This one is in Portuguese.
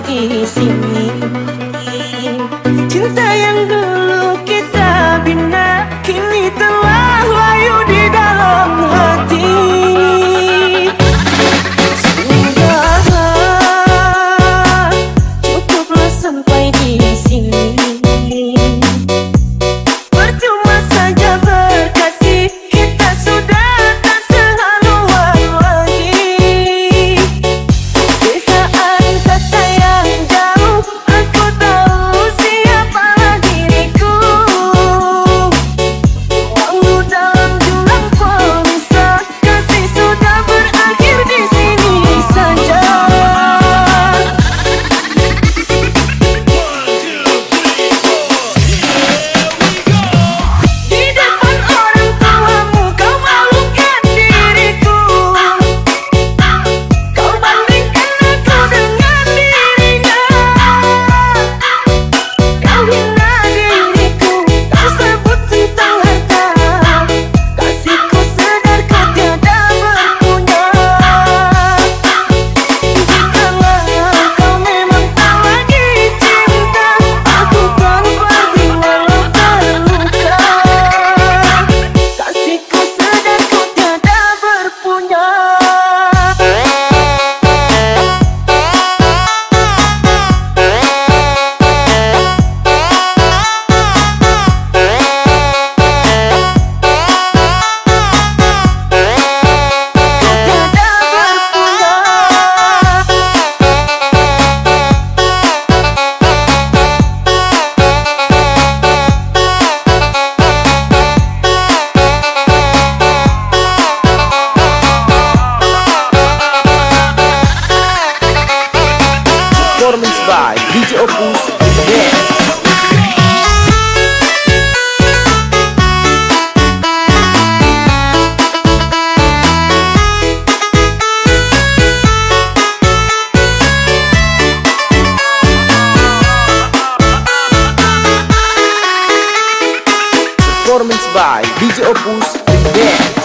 的心里。performance by DJ Opus Dance. Performance by DJ Opus Dance.